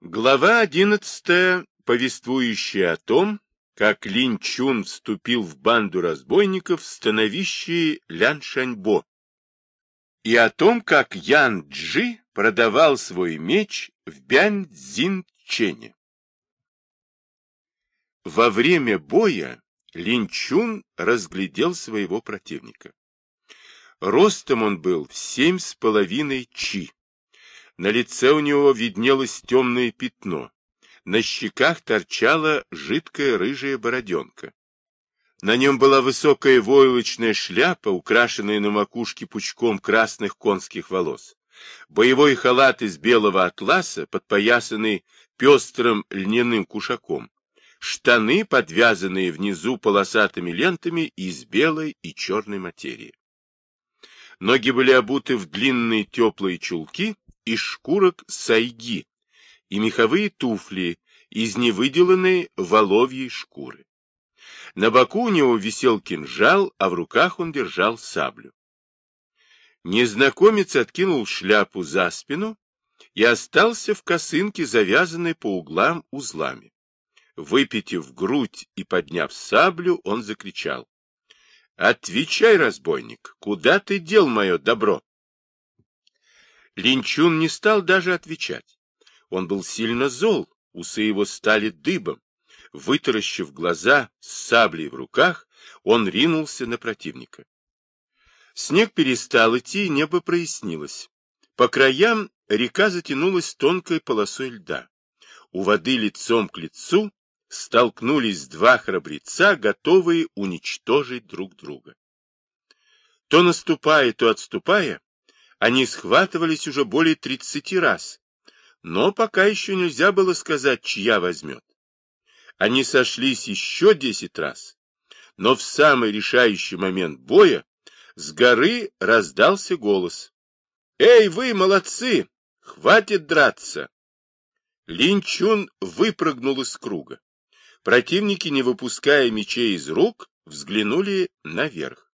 Глава одиннадцатая, повествующая о том, как Лин Чун вступил в банду разбойников в становище Лян Шаньбо, и о том, как Ян Джи продавал свой меч в Бянь Цзин Чене. Во время боя Лин Чун разглядел своего противника. Ростом он был в семь с половиной чи. На лице у него виднелось темное пятно. На щеках торчала жидкая рыжая бороденка. На нем была высокая войлочная шляпа, украшенная на макушке пучком красных конских волос. Боевой халат из белого атласа, подпоясанный пестрым льняным кушаком. Штаны, подвязанные внизу полосатыми лентами из белой и черной материи. Ноги были обуты в длинные теплые чулки, из шкурок сайги и меховые туфли из невыделанной воловьей шкуры. На боку у него висел кинжал, а в руках он держал саблю. Незнакомец откинул шляпу за спину и остался в косынке, завязанной по углам узлами. Выпитив грудь и подняв саблю, он закричал. — Отвечай, разбойник, куда ты дел мое добро? Линчун не стал даже отвечать. Он был сильно зол, усы его стали дыбом. Вытаращив глаза с саблей в руках, он ринулся на противника. Снег перестал идти, небо прояснилось. По краям река затянулась тонкой полосой льда. У воды лицом к лицу столкнулись два храбреца, готовые уничтожить друг друга. То наступая, то отступая, они схватывались уже более тридцати раз, но пока еще нельзя было сказать, чья возьмет. Они сошлись еще десять раз, но в самый решающий момент боя с горы раздался голос. «Эй, вы, молодцы! Хватит драться!» Линчун выпрыгнул из круга. Противники, не выпуская мечей из рук, взглянули наверх.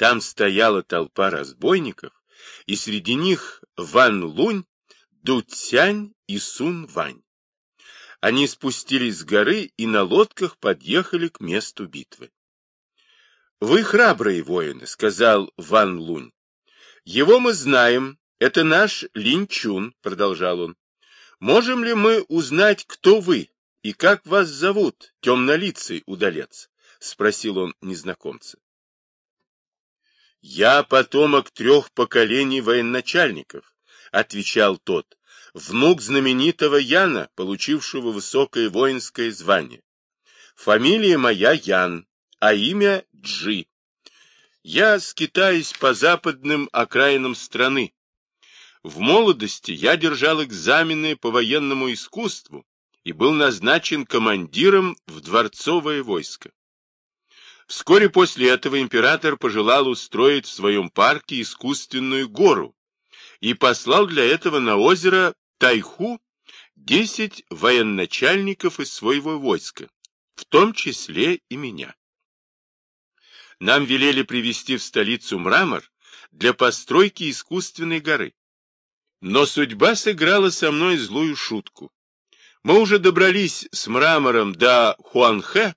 Там стояла толпа разбойников, и среди них Ван Лунь, Ду Цянь и Сун Вань. Они спустились с горы и на лодках подъехали к месту битвы. «Вы храбрые воины», — сказал Ван Лунь. «Его мы знаем, это наш Лин Чун», — продолжал он. «Можем ли мы узнать, кто вы и как вас зовут, темнолицый удалец?» — спросил он незнакомца. «Я потомок трех поколений военачальников», — отвечал тот, внук знаменитого Яна, получившего высокое воинское звание. Фамилия моя Ян, а имя Джи. Я скитаюсь по западным окраинам страны. В молодости я держал экзамены по военному искусству и был назначен командиром в дворцовое войско. Вскоре после этого император пожелал устроить в своем парке искусственную гору и послал для этого на озеро Тайху десять военачальников из своего войска, в том числе и меня. Нам велели привезти в столицу мрамор для постройки искусственной горы. Но судьба сыграла со мной злую шутку. Мы уже добрались с мрамором до Хуанхэ,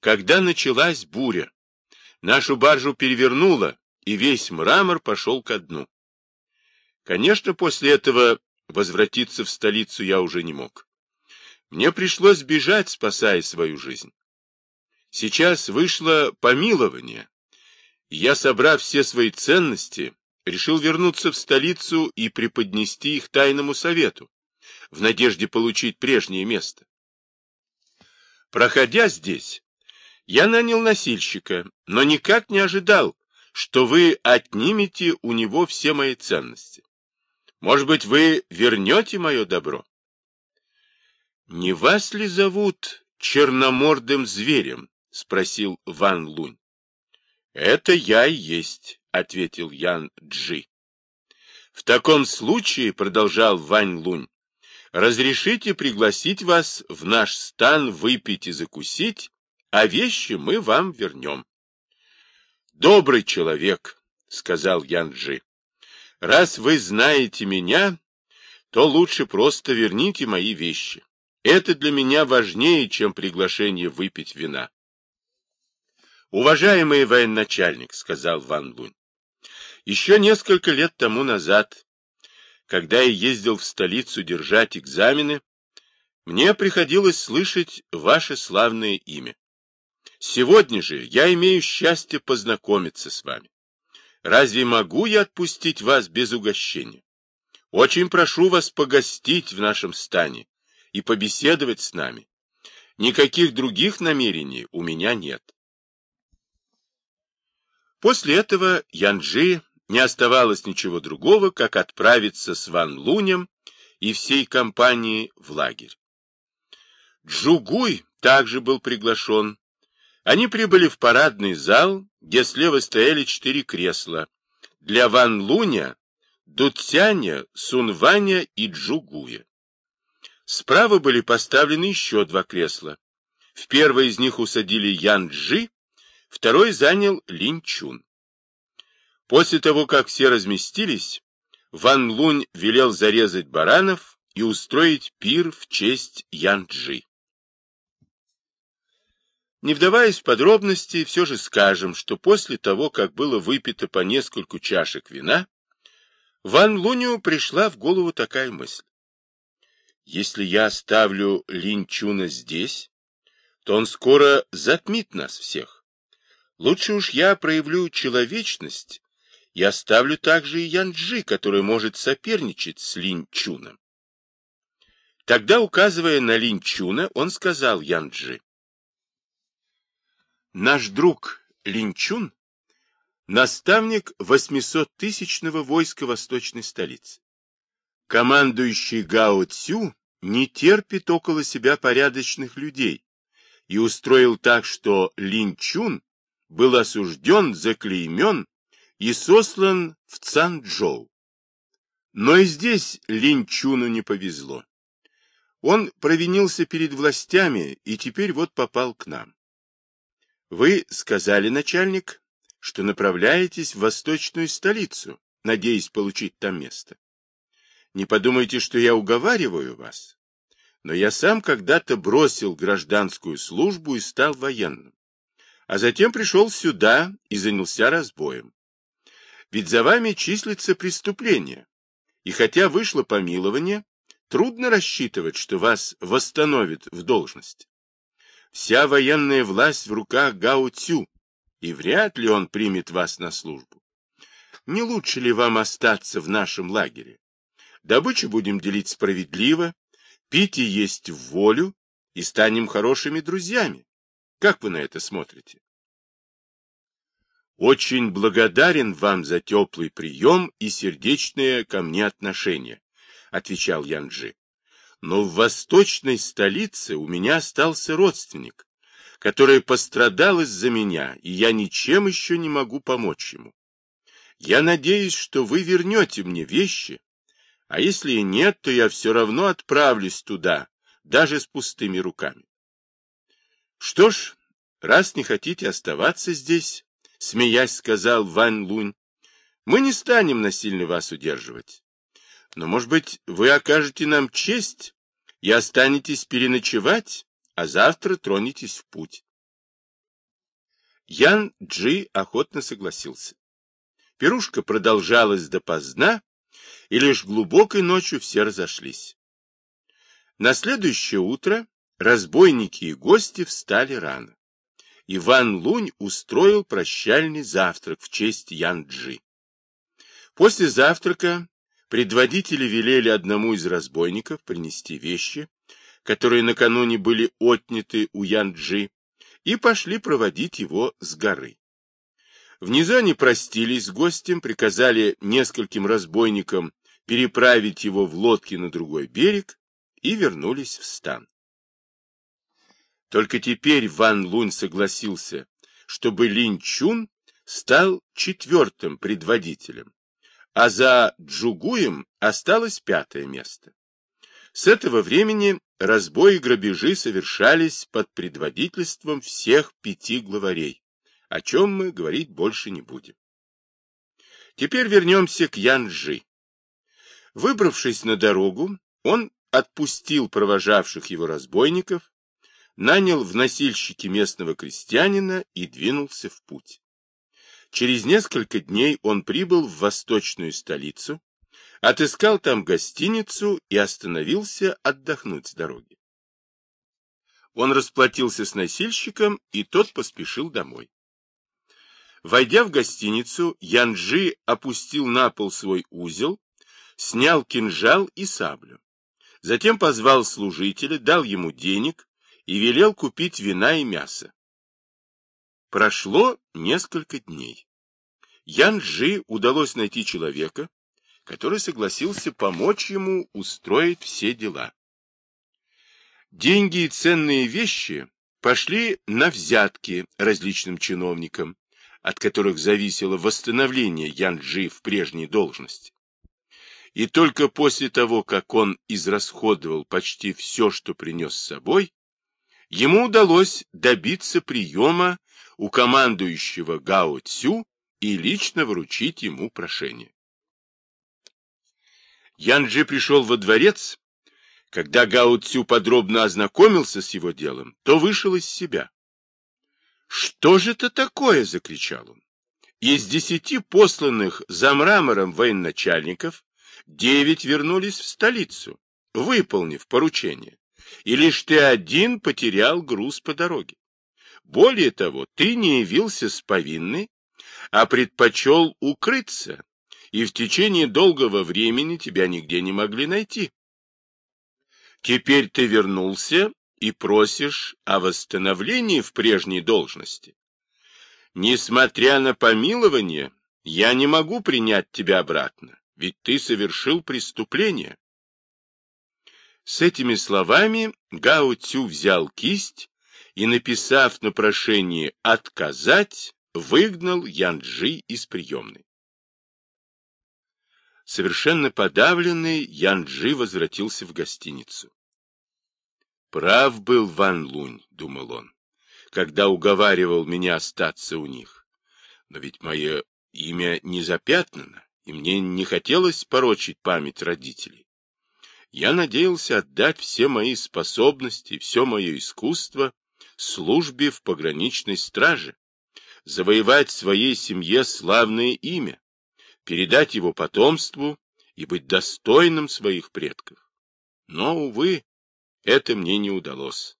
когда началась буря, нашу баржу перевернуло, и весь мрамор пошел ко дну. Конечно, после этого возвратиться в столицу я уже не мог. Мне пришлось бежать, спасая свою жизнь. Сейчас вышло помилование, я, собрав все свои ценности, решил вернуться в столицу и преподнести их тайному совету, в надежде получить прежнее место. Проходя здесь, я нанял носильщика, но никак не ожидал, что вы отнимете у него все мои ценности. Может быть, вы вернете мое добро? Не вас ли зовут черномордым зверем? — спросил Ван Лунь. — Это я и есть, — ответил Ян Джи. — В таком случае, — продолжал Вань Лунь, — разрешите пригласить вас в наш стан выпить и закусить, а вещи мы вам вернем. — Добрый человек, — сказал Янджи. — Раз вы знаете меня, то лучше просто верните мои вещи. Это для меня важнее, чем приглашение выпить вина. Уважаемый военачальник, сказал Ван Лунь, еще несколько лет тому назад, когда я ездил в столицу держать экзамены, мне приходилось слышать ваше славное имя. Сегодня же я имею счастье познакомиться с вами. Разве могу я отпустить вас без угощения? Очень прошу вас погостить в нашем стане и побеседовать с нами. Никаких других намерений у меня нет. После этого Янджи не оставалось ничего другого, как отправиться с Ван Лунем и всей компанией в лагерь. Джугуй также был приглашен. Они прибыли в парадный зал, где слева стояли четыре кресла. Для Ван Луня, Дуцяня, Сунваня и Джугуя. Справа были поставлены еще два кресла. В первое из них усадили Ян Джи, второй занял Лин Чун. После того, как все разместились, Ван Лунь велел зарезать баранов и устроить пир в честь Ян Джи. Не вдаваясь в подробности, все же скажем, что после того, как было выпито по нескольку чашек вина, Ван Луню пришла в голову такая мысль. Если я оставлю Линчуна здесь, то он скоро затмит нас всех. Лучше уж я проявлю человечность и оставлю также и Янджи, который может соперничать с Линчуном. Тогда, указывая на Линчуна, он сказал Янджи, Наш друг Линчун – наставник 800-тысячного войска восточной столицы. Командующий Гао Цю не терпит около себя порядочных людей и устроил так, что Линчун был осужден, заклеймен и сослан в Цанчжоу. Но и здесь Линчуну не повезло. Он провинился перед властями и теперь вот попал к нам. Вы сказали, начальник, что направляетесь в восточную столицу, надеясь получить там место. Не подумайте, что я уговариваю вас, но я сам когда-то бросил гражданскую службу и стал военным, а затем пришел сюда и занялся разбоем. Ведь за вами числится преступление, и хотя вышло помилование, трудно рассчитывать, что вас восстановят в должности. Вся военная власть в руках Гао Цю, и вряд ли он примет вас на службу. Не лучше ли вам остаться в нашем лагере? Добычу будем делить справедливо, пить и есть в волю, и станем хорошими друзьями. Как вы на это смотрите? Очень благодарен вам за теплый прием и сердечное ко мне отношение, отвечал Янджи но в восточной столице у меня остался родственник, который пострадал из-за меня, и я ничем еще не могу помочь ему. Я надеюсь, что вы вернете мне вещи, а если и нет, то я все равно отправлюсь туда, даже с пустыми руками. Что ж, раз не хотите оставаться здесь, смеясь, сказал Вань Лунь, мы не станем насильно вас удерживать. Но, может быть, вы окажете нам честь и останетесь переночевать, а завтра тронетесь в путь. Ян Джи охотно согласился. Пирушка продолжалась допоздна, и лишь глубокой ночью все разошлись. На следующее утро разбойники и гости встали рано. Иван Лунь устроил прощальный завтрак в честь Ян Джи. После завтрака Предводители велели одному из разбойников принести вещи, которые накануне были отняты у Янджи, и пошли проводить его с горы. Внизу они простились с гостем, приказали нескольким разбойникам переправить его в лодке на другой берег и вернулись в стан. Только теперь Ван Лунь согласился, чтобы Лин Чун стал четвертым предводителем, а за Джугуем осталось пятое место. С этого времени разбои и грабежи совершались под предводительством всех пяти главарей, о чем мы говорить больше не будем. Теперь вернемся к Янжи. Выбравшись на дорогу, он отпустил провожавших его разбойников, нанял в носильщики местного крестьянина и двинулся в путь. Через несколько дней он прибыл в восточную столицу, отыскал там гостиницу и остановился отдохнуть с дороги. Он расплатился с носильщиком, и тот поспешил домой. Войдя в гостиницу, Янджи опустил на пол свой узел, снял кинжал и саблю. Затем позвал служителя, дал ему денег и велел купить вина и мясо. Прошло несколько дней. Янджи удалось найти человека, который согласился помочь ему устроить все дела. Деньги и ценные вещи пошли на взятки различным чиновникам, от которых зависело восстановление Янджи в прежней должности. И только после того, как он израсходовал почти все, что принес с собой, ему удалось добиться приема у командующего Гао Цю и лично вручить ему прошение. Янджи пришел во дворец, когда Гао Цю подробно ознакомился с его делом, то вышел из себя. «Что же это такое?» — закричал он. «Из десяти посланных за мрамором военачальников девять вернулись в столицу, выполнив поручение, и лишь ты один потерял груз по дороге. Более того, ты не явился с повинной, а предпочел укрыться, и в течение долгого времени тебя нигде не могли найти. Теперь ты вернулся и просишь о восстановлении в прежней должности. Несмотря на помилование, я не могу принять тебя обратно, ведь ты совершил преступление. С этими словами Гао Цю взял кисть и, написав на прошение «отказать», выгнал Янджи из приемной. Совершенно подавленный, Янджи возвратился в гостиницу. Прав был Ван Лунь, думал он, когда уговаривал меня остаться у них. Но ведь мое имя не запятнано, и мне не хотелось порочить память родителей. Я надеялся отдать все мои способности, все мое искусство службе в пограничной страже, завоевать своей семье славное имя, передать его потомству и быть достойным своих предков. Но, увы, это мне не удалось.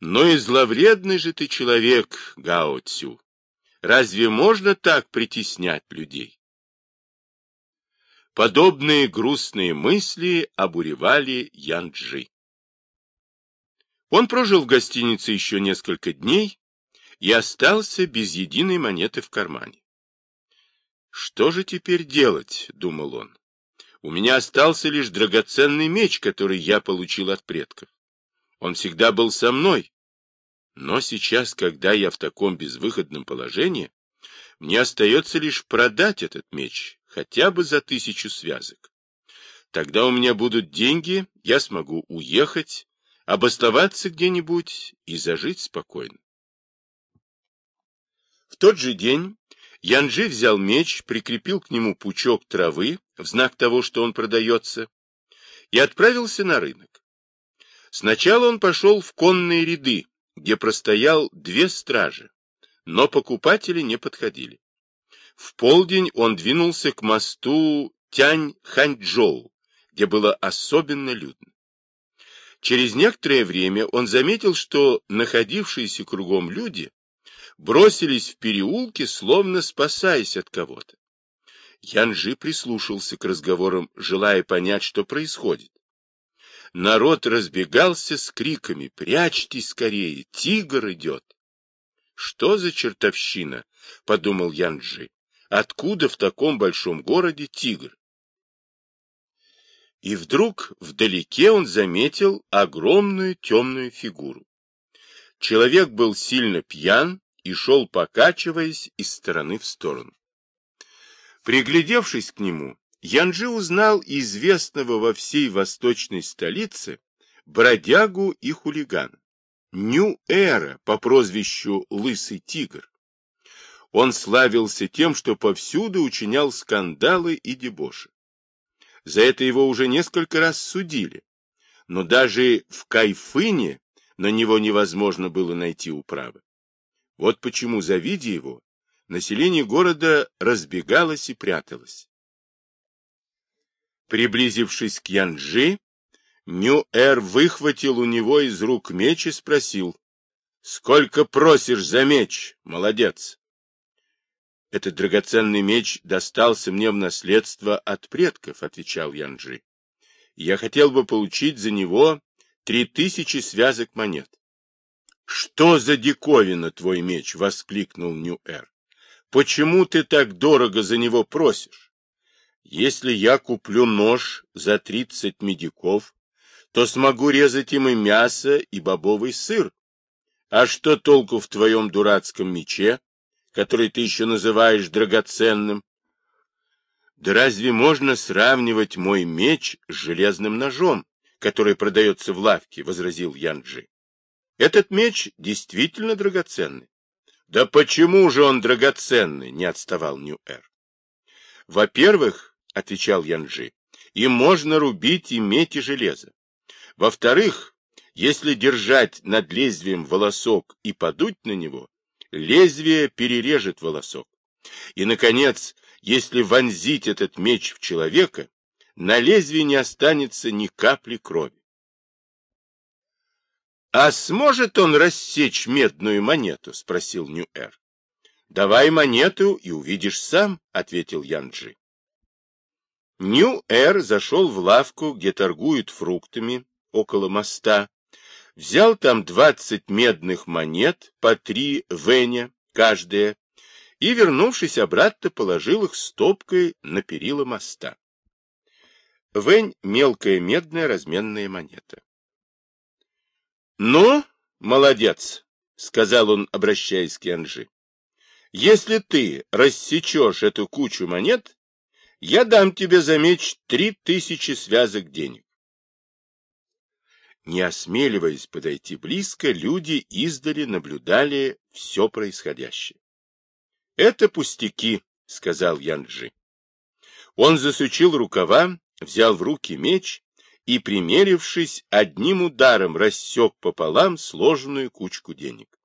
Но и зловредный же ты человек, Гао Цю. Разве можно так притеснять людей? Подобные грустные мысли обуревали Янджи. Он прожил в гостинице еще несколько дней и остался без единой монеты в кармане. «Что же теперь делать?» — думал он. У меня остался лишь драгоценный меч, который я получил от предков. Он всегда был со мной. Но сейчас, когда я в таком безвыходном положении, мне остается лишь продать этот меч, хотя бы за тысячу связок. Тогда у меня будут деньги, я смогу уехать, обосноваться где-нибудь и зажить спокойно. В тот же день Янджи взял меч, прикрепил к нему пучок травы в знак того, что он продается, и отправился на рынок. Сначала он пошел в конные ряды, где простоял две стражи, но покупатели не подходили. В полдень он двинулся к мосту Тянь-Ханьчжоу, где было особенно людно. Через некоторое время он заметил, что находившиеся кругом люди бросились в переулки, словно спасаясь от кого-то. Янжи прислушался к разговорам, желая понять, что происходит. Народ разбегался с криками «Прячьтесь скорее! Тигр идет!» «Что за чертовщина?» — подумал Янджи. «Откуда в таком большом городе тигр?» И вдруг вдалеке он заметил огромную темную фигуру. Человек был сильно пьян и шел, покачиваясь из стороны в сторону. Приглядевшись к нему, Янджи узнал известного во всей восточной столице бродягу и хулигана, Нью-Эра по прозвищу Лысый Тигр. Он славился тем, что повсюду учинял скандалы и дебоши. За это его уже несколько раз судили. Но даже в Кайфыне на него невозможно было найти управы. Вот почему, завидя его, население города разбегалось и пряталось. Приблизившись к Янджи, Нью-Эр выхватил у него из рук меч и спросил, «Сколько просишь за меч, молодец?» «Этот драгоценный меч достался мне в наследство от предков», — отвечал Янджи. «Я хотел бы получить за него три тысячи связок монет». «Что за диковина твой меч?» — воскликнул Нью-Эр. «Почему ты так дорого за него просишь? Если я куплю нож за тридцать медиков, то смогу резать им и мясо, и бобовый сыр. А что толку в твоем дурацком мече, который ты еще называешь драгоценным? Да разве можно сравнивать мой меч с железным ножом, который продается в лавке, — возразил Янджи. Этот меч действительно драгоценный. Да почему же он драгоценный, не отставал Нью-Эр. Во-первых, — отвечал Янджи, — им можно рубить и медь, и железо. Во-вторых, если держать над лезвием волосок и подуть на него, лезвие перережет волосок. И, наконец, если вонзить этот меч в человека, на лезвии не останется ни капли крови. — А сможет он рассечь медную монету? — спросил Нью-Эр. — Давай монету и увидишь сам, — ответил Янджи. Нью-Эр зашел в лавку, где торгуют фруктами, около моста, взял там двадцать медных монет по три веня каждая и, вернувшись обратно, положил их стопкой на перила моста. Вень — мелкая медная разменная монета. — Ну, молодец, — сказал он, обращаясь к Янжи. — Если ты рассечешь эту кучу монет, я дам тебе за меч три тысячи связок денег. Не осмеливаясь подойти близко, люди издали наблюдали все происходящее. — Это пустяки, — сказал Янджи. Он засучил рукава, взял в руки меч и, примерившись, одним ударом рассек пополам сложенную кучку денег.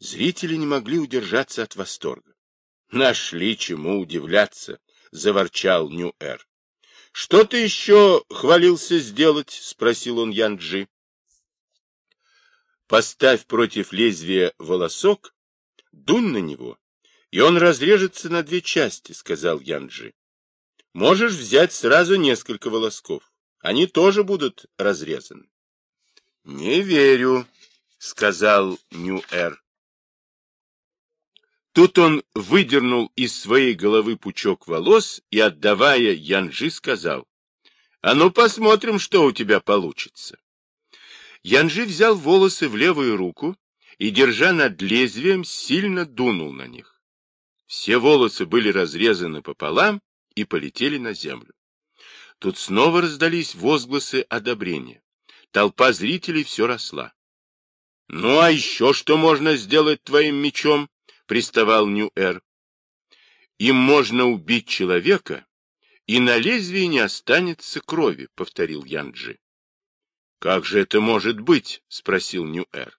Зрители не могли удержаться от восторга. — Нашли чему удивляться, — заворчал Нью-Эр. — Что ты еще хвалился сделать? — спросил он Янджи. — Поставь против лезвия волосок, дунь на него, и он разрежется на две части, — сказал Янджи. — Можешь взять сразу несколько волосков. Они тоже будут разрезаны. — Не верю, — сказал Нью-Эр. Тут он выдернул из своей головы пучок волос и, отдавая Янжи, сказал, «А ну посмотрим, что у тебя получится». Янжи взял волосы в левую руку и, держа над лезвием, сильно дунул на них. Все волосы были разрезаны пополам и полетели на землю. Тут снова раздались возгласы одобрения. Толпа зрителей все росла. — Ну, а еще что можно сделать твоим мечом? — приставал Нью-Эр. «Им можно убить человека, и на лезвии не останется крови», — повторил Янджи. «Как же это может быть?» — спросил Нью-Эр.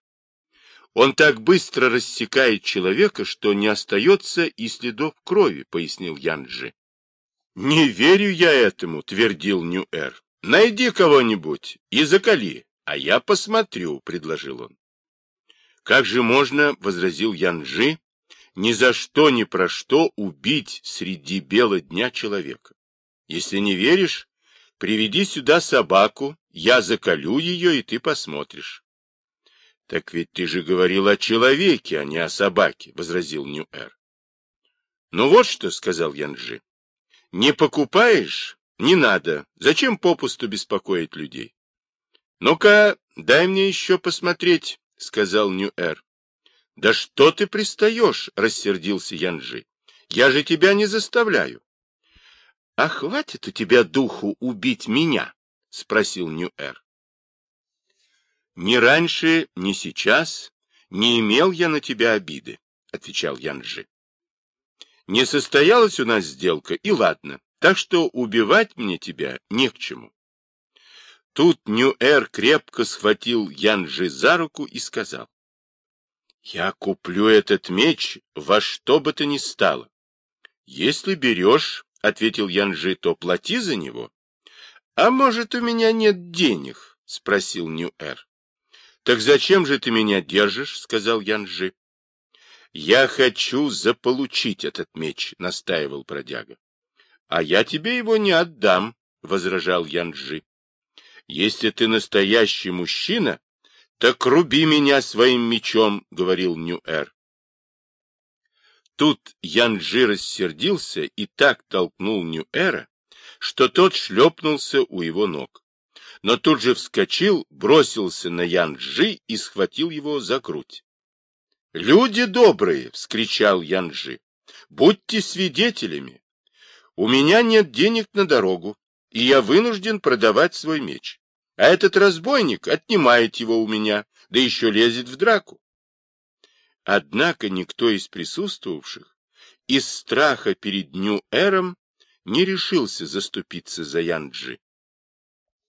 «Он так быстро рассекает человека, что не остается и следов крови», — пояснил Янджи. «Не верю я этому», — твердил Нью-Эр. «Найди кого-нибудь и закали, а я посмотрю», — предложил он. «Как же можно, — возразил Янджи, ни за что ни про что убить среди бела дня человека. Если не веришь, приведи сюда собаку, я заколю ее, и ты посмотришь. — Так ведь ты же говорил о человеке, а не о собаке, — возразил Нью-Эр. — Ну вот что, — сказал Янджи, — не покупаешь, не надо, зачем попусту беспокоить людей? — Ну-ка, дай мне еще посмотреть, — сказал Нью-Эр. — Да что ты пристаешь? — рассердился Янжи. — Я же тебя не заставляю. — А хватит у тебя духу убить меня? — спросил Нью-Эр. — Ни раньше, ни сейчас не имел я на тебя обиды, — отвечал Янжи. — Не состоялась у нас сделка, и ладно, так что убивать мне тебя не к чему. Тут Ньюэр крепко схватил Янджи за руку и сказал, «Я куплю этот меч во что бы то ни стало. Если берешь, — ответил Янджи, — то плати за него. А может, у меня нет денег? — спросил Ньюэр. Так зачем же ты меня держишь? — сказал Янджи. Я хочу заполучить этот меч, — настаивал бродяга. — А я тебе его не отдам, — возражал Янджи. Если ты настоящий мужчина, так руби меня своим мечом, — говорил Ньюэр. Тут Янджи рассердился и так толкнул Ньюэра, что тот шлепнулся у его ног. Но тут же вскочил, бросился на Янджи и схватил его за грудь. «Люди добрые!» — вскричал Янджи. «Будьте свидетелями! У меня нет денег на дорогу, и я вынужден продавать свой меч. А этот разбойник отнимает его у меня, да еще лезет в драку. Однако никто из присутствовавших из страха перед Нью-Эром не решился заступиться за Янджи.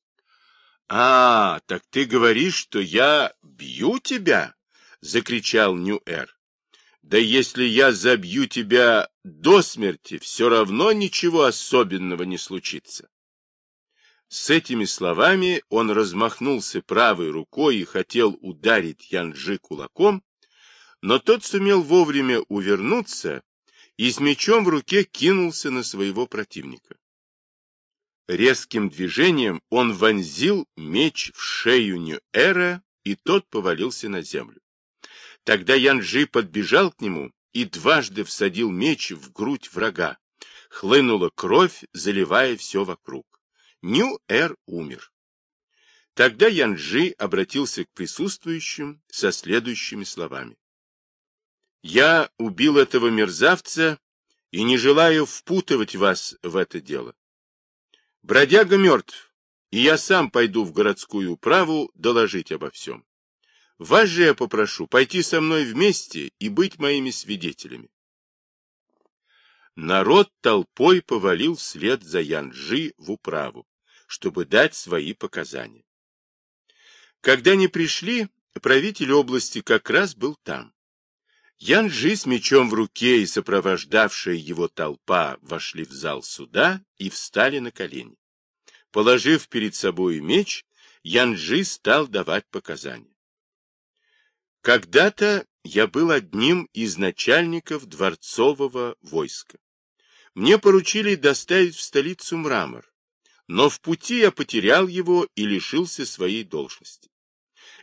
— А, так ты говоришь, что я бью тебя? — закричал Нью-Эр. — Да если я забью тебя до смерти, все равно ничего особенного не случится. С этими словами он размахнулся правой рукой и хотел ударить Янджи кулаком, но тот сумел вовремя увернуться и с мечом в руке кинулся на своего противника. Резким движением он вонзил меч в шею Ньюэра, и тот повалился на землю. Тогда Янджи подбежал к нему и дважды всадил меч в грудь врага. Хлынула кровь, заливая все вокруг. Нью-Эр умер. Тогда Янджи обратился к присутствующим со следующими словами. «Я убил этого мерзавца и не желаю впутывать вас в это дело. Бродяга мертв, и я сам пойду в городскую управу доложить обо всем. Вас же я попрошу пойти со мной вместе и быть моими свидетелями. Народ толпой повалил вслед за Янджи в управу, чтобы дать свои показания. Когда они пришли, правитель области как раз был там. Янджи с мечом в руке и сопровождавшая его толпа вошли в зал суда и встали на колени. Положив перед собой меч, Янджи стал давать показания. Когда-то я был одним из начальников дворцового войска. Мне поручили доставить в столицу мрамор, но в пути я потерял его и лишился своей должности.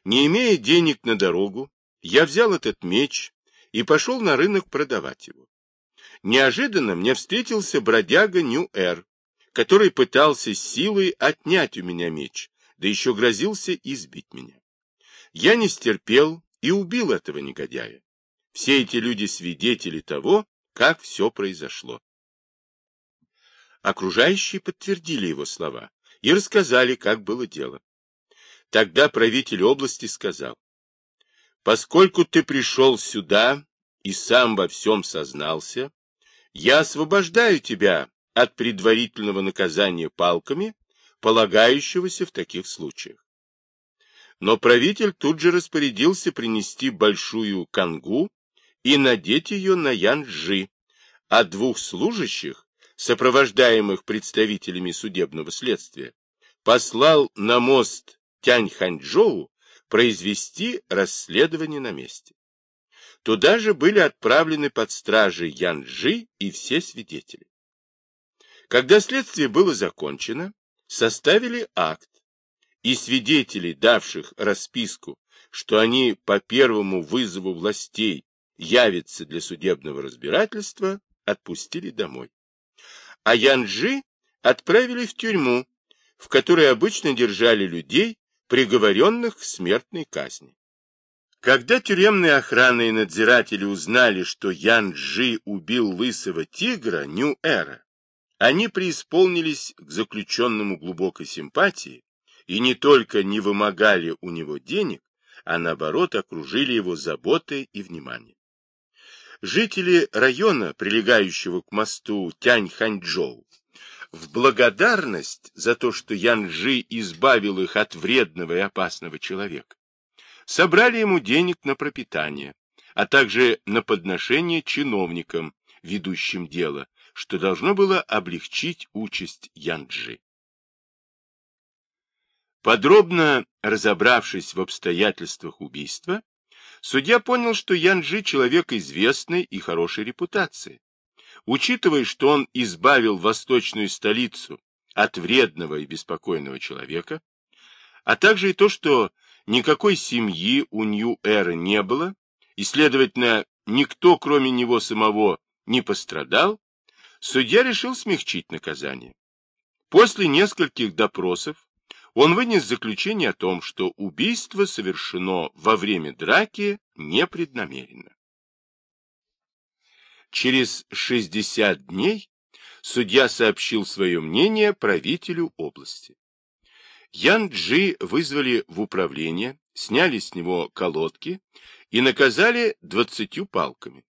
Не имея денег на дорогу, я взял этот меч и пошел на рынок продавать его. Неожиданно мне встретился бродяга Нью-Эр, который пытался силой отнять у меня меч, да еще грозился избить меня. Я не стерпел и убил этого негодяя. Все эти люди свидетели того, как все произошло. Окружающие подтвердили его слова и рассказали, как было дело. Тогда правитель области сказал, «Поскольку ты пришел сюда и сам во всем сознался, я освобождаю тебя от предварительного наказания палками, полагающегося в таких случаях. Но правитель тут же распорядился принести большую кангу и надеть ее на Янджи, а двух служащих сопровождаемых представителями судебного следствия, послал на мост Тяньханьчжоу произвести расследование на месте. Туда же были отправлены под стражей Янджи и все свидетели. Когда следствие было закончено, составили акт, и свидетелей, давших расписку, что они по первому вызову властей явятся для судебного разбирательства, отпустили домой а Янджи отправили в тюрьму, в которой обычно держали людей, приговоренных к смертной казни. Когда тюремные охраны и надзиратели узнали, что Янджи убил лысого тигра Нью-Эра, они преисполнились к заключенному глубокой симпатии и не только не вымогали у него денег, а наоборот окружили его заботой и вниманием. Жители района, прилегающего к мосту Тянь-Ханьчжоу, В благодарность за то, что Янджи избавил их от вредного и опасного человека, собрали ему денег на пропитание, а также на подношение чиновникам, ведущим дело, что должно было облегчить участь Янджи. Подробно разобравшись в обстоятельствах убийства, судья понял, что Янджи человек известной и хорошей репутации. Учитывая, что он избавил восточную столицу от вредного и беспокойного человека, а также и то, что никакой семьи у Нью-Эра не было, и, следовательно, никто, кроме него самого, не пострадал, судья решил смягчить наказание. После нескольких допросов он вынес заключение о том, что убийство совершено во время драки непреднамеренно. Через 60 дней судья сообщил свое мнение правителю области. Ян Джи вызвали в управление, сняли с него колодки и наказали двадцатью палками.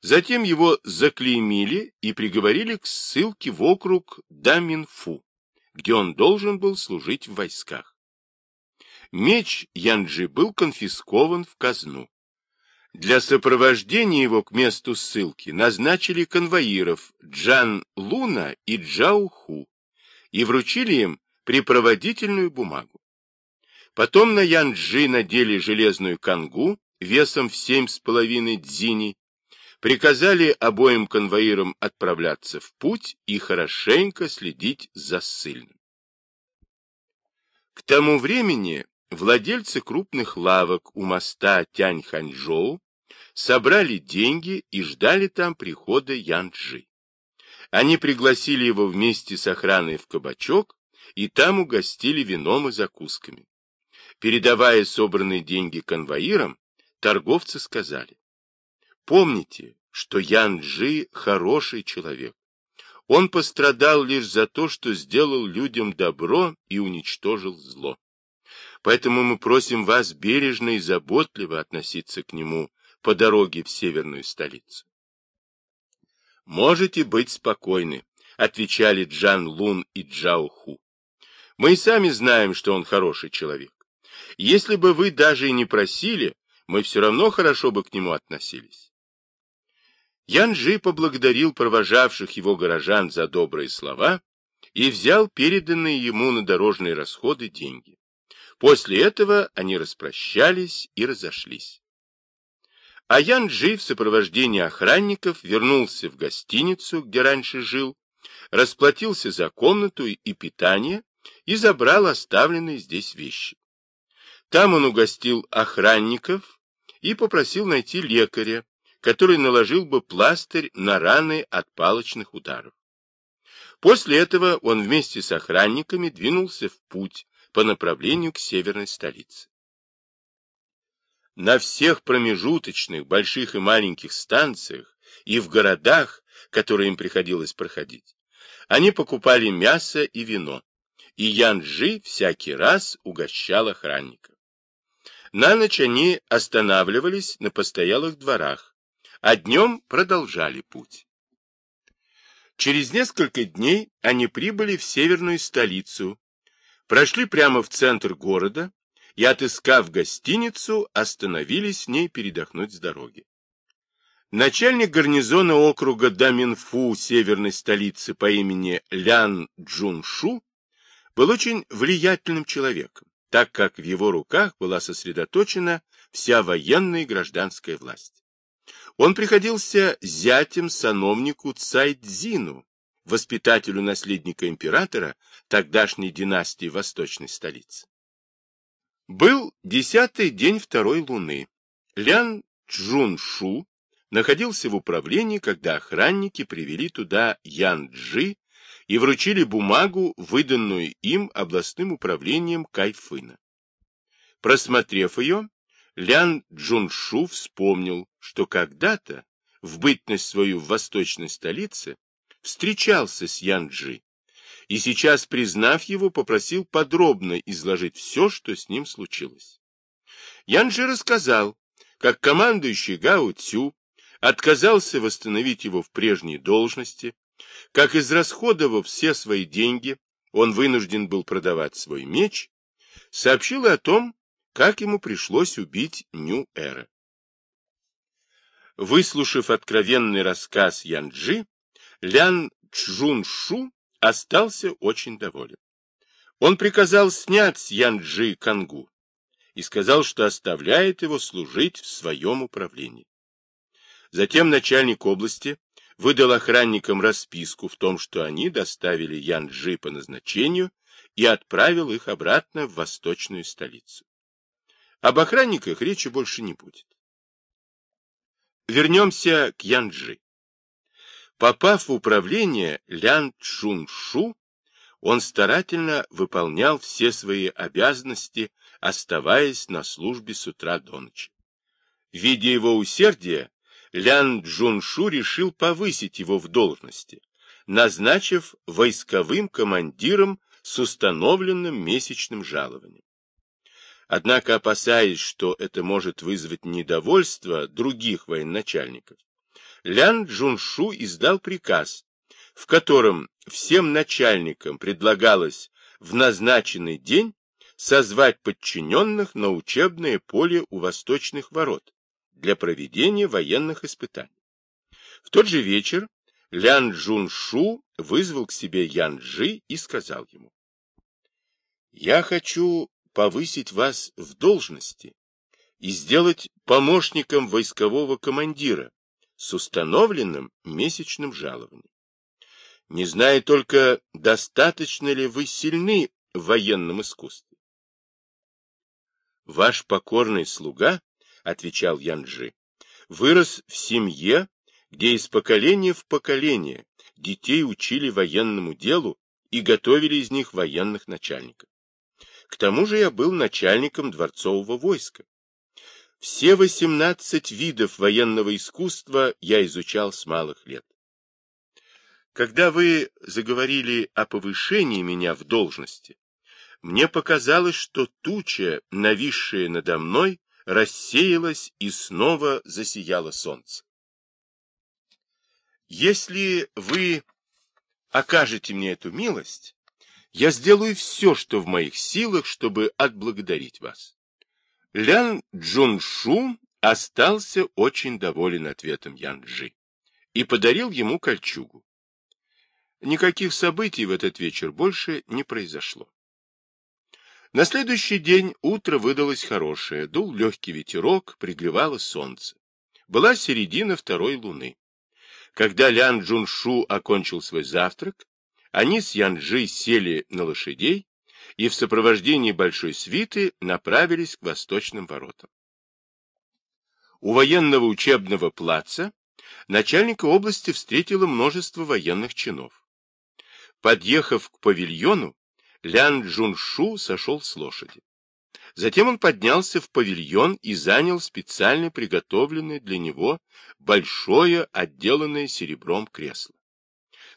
Затем его заклеймили и приговорили к ссылке в округ Даминфу, где он должен был служить в войсках. Меч Янджи был конфискован в казну. Для сопровождения его к месту ссылки назначили конвоиров Джан Луна и Джао Ху и вручили им припроводительную бумагу. Потом на Янджи надели железную кангу весом в семь с половиной дзиней, приказали обоим конвоирам отправляться в путь и хорошенько следить за ссыльным. К тому времени владельцы крупных лавок у моста Тянь-Ханчжоу собрали деньги и ждали там прихода Янджи. Они пригласили его вместе с охраной в кабачок и там угостили вином и закусками. Передавая собранные деньги конвоирам, торговцы сказали, «Помните, что Янджи хороший человек. Он пострадал лишь за то, что сделал людям добро и уничтожил зло. Поэтому мы просим вас бережно и заботливо относиться к нему по дороге в северную столицу. Можете быть спокойны, отвечали Джан Лун и Джао Ху. Мы и сами знаем, что он хороший человек. Если бы вы даже и не просили, мы все равно хорошо бы к нему относились. Янжи поблагодарил провожавших его горожан за добрые слова и взял переданные ему на дорожные расходы деньги. После этого они распрощались и разошлись. А Янджи в сопровождении охранников вернулся в гостиницу, где раньше жил, расплатился за комнату и питание и забрал оставленные здесь вещи. Там он угостил охранников и попросил найти лекаря, который наложил бы пластырь на раны от палочных ударов. После этого он вместе с охранниками двинулся в путь по направлению к северной столице. На всех промежуточных, больших и маленьких станциях и в городах, которые им приходилось проходить, они покупали мясо и вино, и Янджи всякий раз угощал охранников. На ночь они останавливались на постоялых дворах, а днем продолжали путь. Через несколько дней они прибыли в северную столицу, прошли прямо в центр города и, отыскав гостиницу, остановились с ней передохнуть с дороги. Начальник гарнизона округа Даминфу северной столицы по имени Лян Джуншу был очень влиятельным человеком, так как в его руках была сосредоточена вся военная и гражданская власть. Он приходился зятем сановнику Цайдзину, воспитателю наследника императора тогдашней династии восточной столицы. Был десятый день второй луны. Лян Чжуншу находился в управлении, когда охранники привели туда Ян Джи и вручили бумагу, выданную им областным управлением Кайфына. Просмотрев ее, Лян Джуншу вспомнил, что когда-то, в бытность свою в восточной столице, встречался с Янджи, и сейчас, признав его, попросил подробно изложить все, что с ним случилось. Янджи рассказал, как командующий Гао Цю отказался восстановить его в прежней должности, Как израсходовав все свои деньги, он вынужден был продавать свой меч, сообщил о том, как ему пришлось убить Нью-Эра. Выслушав откровенный рассказ Янджи, Лян Чжун-Шу остался очень доволен. Он приказал снять с Янджи Кангу и сказал, что оставляет его служить в своем управлении. Затем начальник области выдал охранникам расписку в том, что они доставили Янджи по назначению и отправил их обратно в восточную столицу. Об охранниках речи больше не будет. Вернемся к Янджи. Попав в управление Лян Чжун-Шу, он старательно выполнял все свои обязанности, оставаясь на службе с утра до ночи. Видя его усердие, Лян Джуншу решил повысить его в должности, назначив войсковым командиром с установленным месячным жалованием. Однако, опасаясь, что это может вызвать недовольство других военачальников, Лян Джуншу издал приказ, в котором всем начальникам предлагалось в назначенный день созвать подчиненных на учебное поле у восточных ворот для проведения военных испытаний. В тот же вечер Лян Джуншу вызвал к себе Ян Джи и сказал ему, «Я хочу повысить вас в должности и сделать помощником войскового командира с установленным месячным жалованием. Не знаю только, достаточно ли вы сильны в военном искусстве. Ваш покорный слуга, — отвечал Янджи, — вырос в семье, где из поколения в поколение детей учили военному делу и готовили из них военных начальников. К тому же я был начальником дворцового войска. Все 18 видов военного искусства я изучал с малых лет. Когда вы заговорили о повышении меня в должности, мне показалось, что туча, нависшая надо мной, рассеялась и снова засияло солнце. Если вы окажете мне эту милость, я сделаю все, что в моих силах, чтобы отблагодарить вас. Лян Джуншу остался очень доволен ответом Янджи и подарил ему кольчугу. Никаких событий в этот вечер больше не произошло. На следующий день утро выдалось хорошее, дул легкий ветерок, пригревало солнце. Была середина второй луны. Когда Лян Джуншу окончил свой завтрак, они с Янджи сели на лошадей и в сопровождении большой свиты направились к восточным воротам. У военного учебного плаца начальника области встретило множество военных чинов. Подъехав к павильону, Лян Джуншу сошел с лошади. Затем он поднялся в павильон и занял специально приготовленное для него большое, отделанное серебром кресло.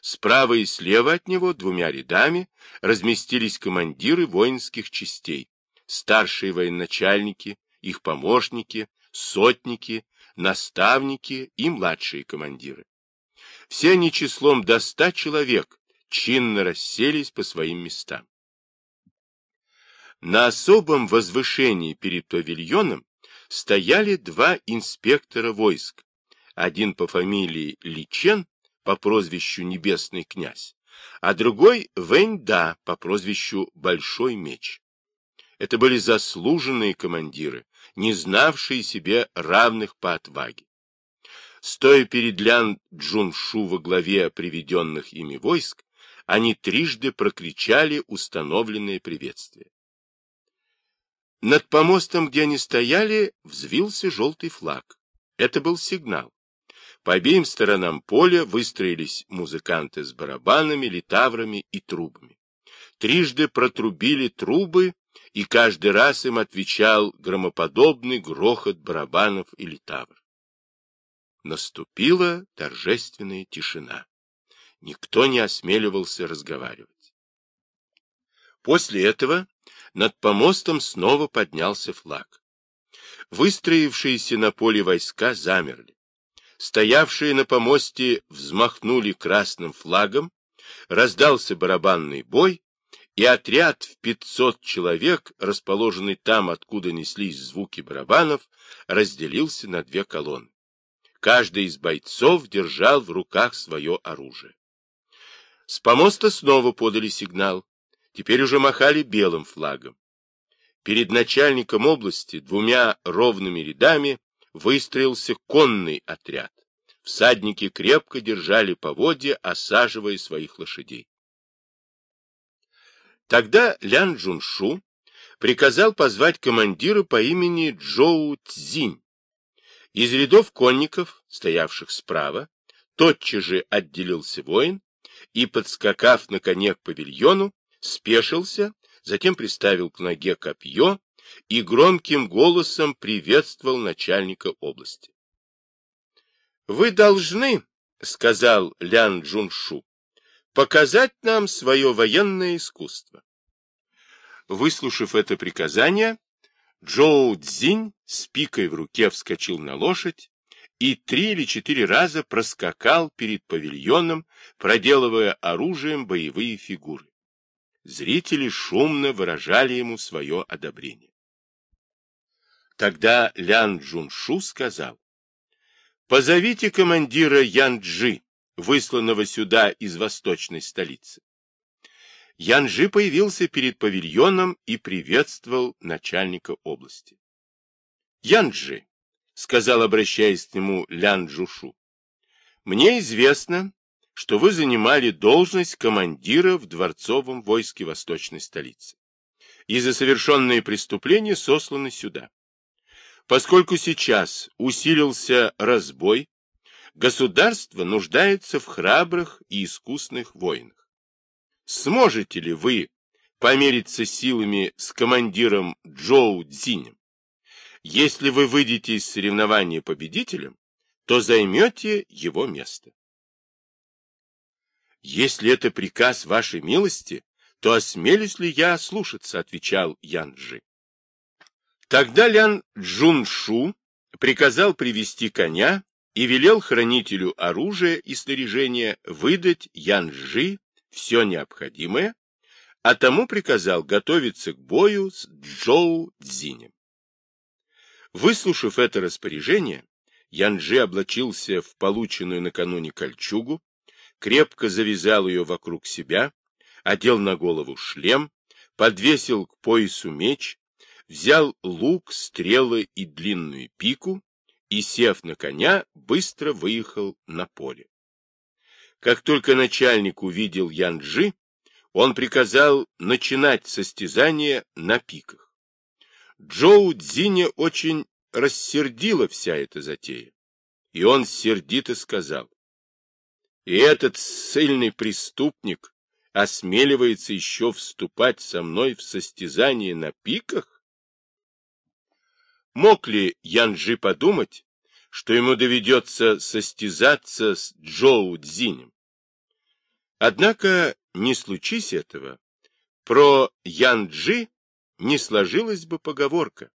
Справа и слева от него двумя рядами разместились командиры воинских частей, старшие военачальники, их помощники, сотники, наставники и младшие командиры. Все они числом до ста человек чинно расселись по своим местам. На особом возвышении перед павильоном стояли два инспектора войск, один по фамилии Личен, по прозвищу Небесный князь, а другой Вэньда по прозвищу Большой меч. Это были заслуженные командиры, не знавшие себе равных по отваге. Стоя перед Лян Джуншу во главе приведенных ими войск, они трижды прокричали установленное приветствие. Над помостом, где они стояли, взвился желтый флаг. Это был сигнал. По обеим сторонам поля выстроились музыканты с барабанами, литаврами и трубами. Трижды протрубили трубы, и каждый раз им отвечал громоподобный грохот барабанов и литавр. Наступила торжественная тишина. Никто не осмеливался разговаривать. После этого над помостом снова поднялся флаг. Выстроившиеся на поле войска замерли. Стоявшие на помосте взмахнули красным флагом, раздался барабанный бой, и отряд в 500 человек, расположенный там, откуда неслись звуки барабанов, разделился на две колонны. Каждый из бойцов держал в руках свое оружие. С помоста снова подали сигнал. Теперь уже махали белым флагом. Перед начальником области двумя ровными рядами выстроился конный отряд. Всадники крепко держали поводья, осаживая своих лошадей. Тогда Лян Джуншу приказал позвать командира по имени Джоу Цзинь. Из рядов конников, стоявших справа, тотчас же отделился воин и, подскакав на коне к павильону, спешился, затем приставил к ноге копье и громким голосом приветствовал начальника области. «Вы должны, — сказал Лян Джуншу, — показать нам свое военное искусство. Выслушав это приказание, Джоу Цзинь с пикой в руке вскочил на лошадь и три или четыре раза проскакал перед павильоном, проделывая оружием боевые фигуры. Зрители шумно выражали ему свое одобрение. Тогда Лян Джуншу сказал, «Позовите командира Янджи, высланного сюда из восточной столицы». Янджи появился перед павильоном и приветствовал начальника области. «Янджи», — сказал, обращаясь к нему Лян Джушу, — «мне известно, что вы занимали должность командира в дворцовом войске восточной столицы и за совершенные преступления сосланы сюда. Поскольку сейчас усилился разбой, государство нуждается в храбрых и искусных воинах. Сможете ли вы помериться силами с командиром Джоу Цзинем? Если вы выйдете из соревнования победителем, то займете его место. Если это приказ вашей милости, то осмелюсь ли я слушаться, отвечал Янджи. Тогда Лян Джуншу приказал привести коня и велел хранителю оружия и снаряжения выдать Янжи все необходимое, а тому приказал готовиться к бою с Джоу Цзинем. Выслушав это распоряжение, Янжи облачился в полученную накануне кольчугу, крепко завязал ее вокруг себя, одел на голову шлем, подвесил к поясу меч, взял лук, стрелы и длинную пику и, сев на коня, быстро выехал на поле. Как только начальник увидел Янджи, он приказал начинать состязание на пиках. Джоу Цзиня очень рассердила вся эта затея, и он сердито сказал, «И этот сильный преступник осмеливается еще вступать со мной в состязание на пиках? Мог ли Янджи подумать, что ему доведется состязаться с Джоу Цзинем? Однако, не случись этого, про Янджи не сложилась бы поговорка.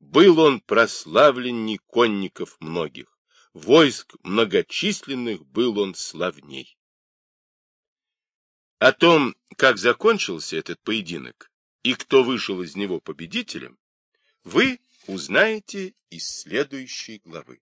Был он прославленней конников многих, войск многочисленных был он славней. О том, как закончился этот поединок и кто вышел из него победителем, вы узнаете из следующей главы.